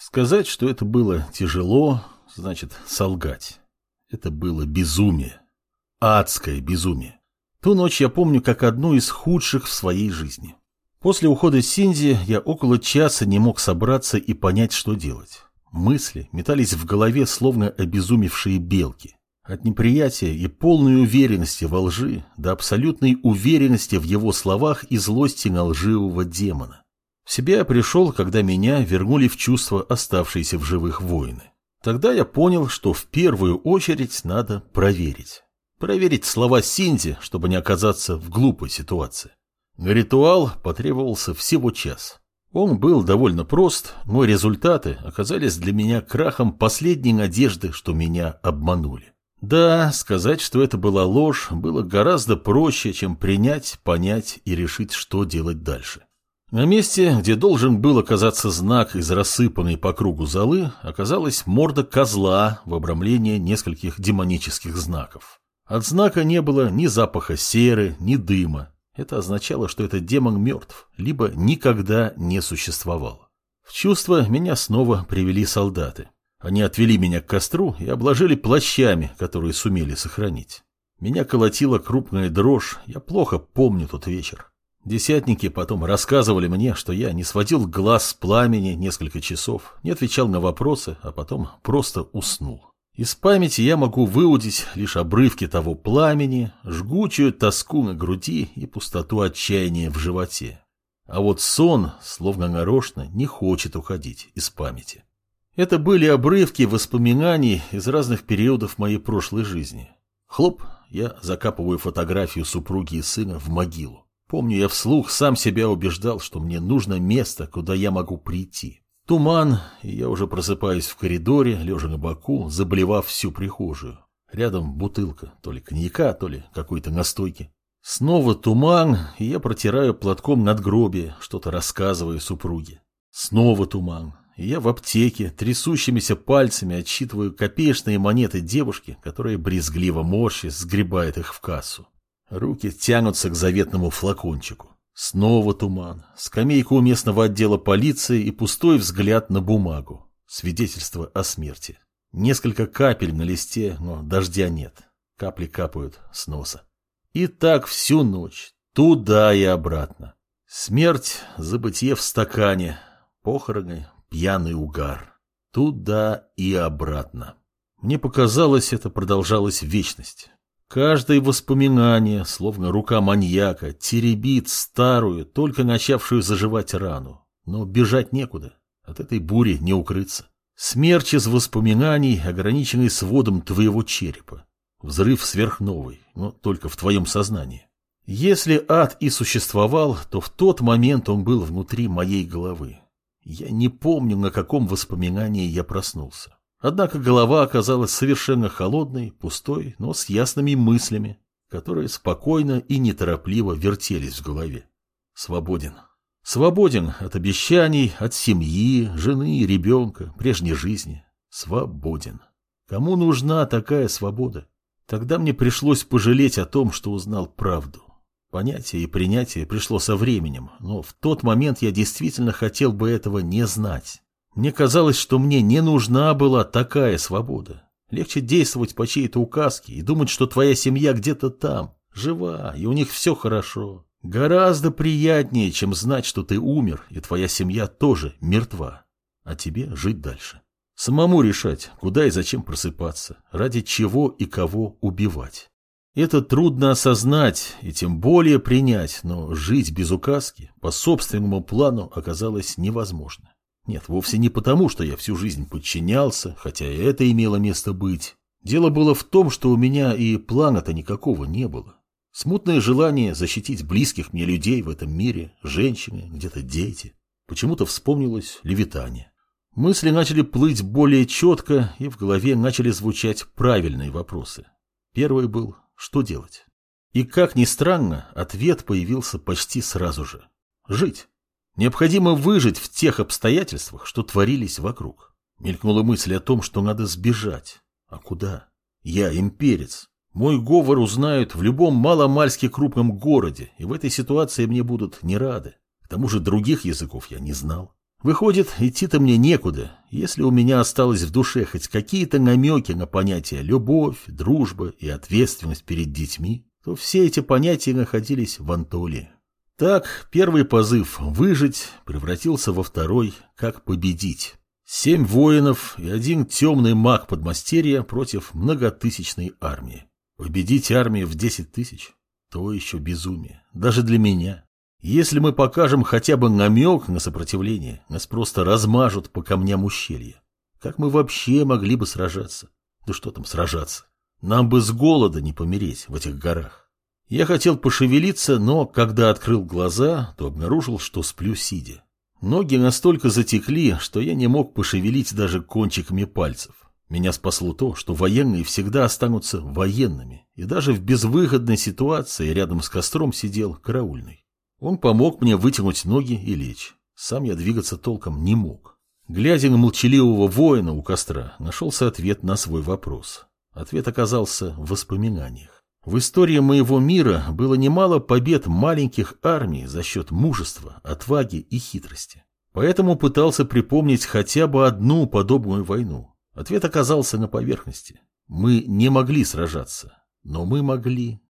Сказать, что это было тяжело, значит солгать. Это было безумие. Адское безумие. Ту ночь я помню как одну из худших в своей жизни. После ухода Синди я около часа не мог собраться и понять, что делать. Мысли метались в голове, словно обезумевшие белки. От неприятия и полной уверенности во лжи до абсолютной уверенности в его словах и злости на лживого демона. Себя я пришел, когда меня вернули в чувство оставшиеся в живых воины. Тогда я понял, что в первую очередь надо проверить. Проверить слова Синди, чтобы не оказаться в глупой ситуации. Ритуал потребовался всего час. Он был довольно прост, но результаты оказались для меня крахом последней надежды, что меня обманули. Да, сказать, что это была ложь, было гораздо проще, чем принять, понять и решить, что делать дальше. На месте, где должен был оказаться знак из рассыпанной по кругу золы, оказалась морда козла в обрамлении нескольких демонических знаков. От знака не было ни запаха серы, ни дыма. Это означало, что этот демон мертв, либо никогда не существовал. В чувство меня снова привели солдаты. Они отвели меня к костру и обложили плащами, которые сумели сохранить. Меня колотила крупная дрожь, я плохо помню тот вечер. Десятники потом рассказывали мне, что я не сводил глаз с пламени несколько часов, не отвечал на вопросы, а потом просто уснул. Из памяти я могу выудить лишь обрывки того пламени, жгучую тоску на груди и пустоту отчаяния в животе. А вот сон, словно нарочно, не хочет уходить из памяти. Это были обрывки воспоминаний из разных периодов моей прошлой жизни. Хлоп, я закапываю фотографию супруги и сына в могилу. Помню, я вслух сам себя убеждал, что мне нужно место, куда я могу прийти. Туман, и я уже просыпаюсь в коридоре, лежа на боку, заблевав всю прихожую. Рядом бутылка, то ли коньяка, то ли какой-то настойки. Снова туман, и я протираю платком надгробие, что-то рассказываю супруге. Снова туман, и я в аптеке, трясущимися пальцами отсчитываю копеечные монеты девушки, которая брезгливо морщи сгребает их в кассу. Руки тянутся к заветному флакончику. Снова туман, скамейка у местного отдела полиции и пустой взгляд на бумагу. Свидетельство о смерти. Несколько капель на листе, но дождя нет. Капли капают с носа. И так всю ночь, туда и обратно. Смерть, забытье в стакане, похороны, пьяный угар. Туда и обратно. Мне показалось, это продолжалось вечность. Каждое воспоминание, словно рука маньяка, теребит старую, только начавшую заживать рану. Но бежать некуда. От этой бури не укрыться. Смерч из воспоминаний, ограниченный сводом твоего черепа. Взрыв сверхновый, но только в твоем сознании. Если ад и существовал, то в тот момент он был внутри моей головы. Я не помню, на каком воспоминании я проснулся. Однако голова оказалась совершенно холодной, пустой, но с ясными мыслями, которые спокойно и неторопливо вертелись в голове. Свободен. Свободен от обещаний, от семьи, жены, ребенка, прежней жизни. Свободен. Кому нужна такая свобода? Тогда мне пришлось пожалеть о том, что узнал правду. Понятие и принятие пришло со временем, но в тот момент я действительно хотел бы этого не знать. Мне казалось, что мне не нужна была такая свобода. Легче действовать по чьей-то указке и думать, что твоя семья где-то там, жива, и у них все хорошо. Гораздо приятнее, чем знать, что ты умер, и твоя семья тоже мертва. А тебе жить дальше. Самому решать, куда и зачем просыпаться, ради чего и кого убивать. Это трудно осознать и тем более принять, но жить без указки по собственному плану оказалось невозможно. Нет, вовсе не потому, что я всю жизнь подчинялся, хотя и это имело место быть. Дело было в том, что у меня и плана-то никакого не было. Смутное желание защитить близких мне людей в этом мире, женщины, где-то дети. Почему-то вспомнилось левитание. Мысли начали плыть более четко, и в голове начали звучать правильные вопросы. Первый был «что делать?». И, как ни странно, ответ появился почти сразу же. Жить. Необходимо выжить в тех обстоятельствах, что творились вокруг. Мелькнула мысль о том, что надо сбежать. А куда? Я имперец. Мой говор узнают в любом маломальски крупном городе, и в этой ситуации мне будут не рады. К тому же других языков я не знал. Выходит, идти-то мне некуда, если у меня осталось в душе хоть какие-то намеки на понятия любовь, дружба и ответственность перед детьми, то все эти понятия находились в Антоле. Так, первый позыв «выжить» превратился во второй «как победить». Семь воинов и один темный маг подмастерья против многотысячной армии. Победить армию в десять тысяч – то еще безумие, даже для меня. Если мы покажем хотя бы намек на сопротивление, нас просто размажут по камням ущелья. Как мы вообще могли бы сражаться? Да что там сражаться? Нам бы с голода не помереть в этих горах. Я хотел пошевелиться, но когда открыл глаза, то обнаружил, что сплю сидя. Ноги настолько затекли, что я не мог пошевелить даже кончиками пальцев. Меня спасло то, что военные всегда останутся военными, и даже в безвыходной ситуации рядом с костром сидел караульный. Он помог мне вытянуть ноги и лечь. Сам я двигаться толком не мог. Глядя на молчаливого воина у костра, нашелся ответ на свой вопрос. Ответ оказался в воспоминаниях. В истории моего мира было немало побед маленьких армий за счет мужества, отваги и хитрости. Поэтому пытался припомнить хотя бы одну подобную войну. Ответ оказался на поверхности. Мы не могли сражаться, но мы могли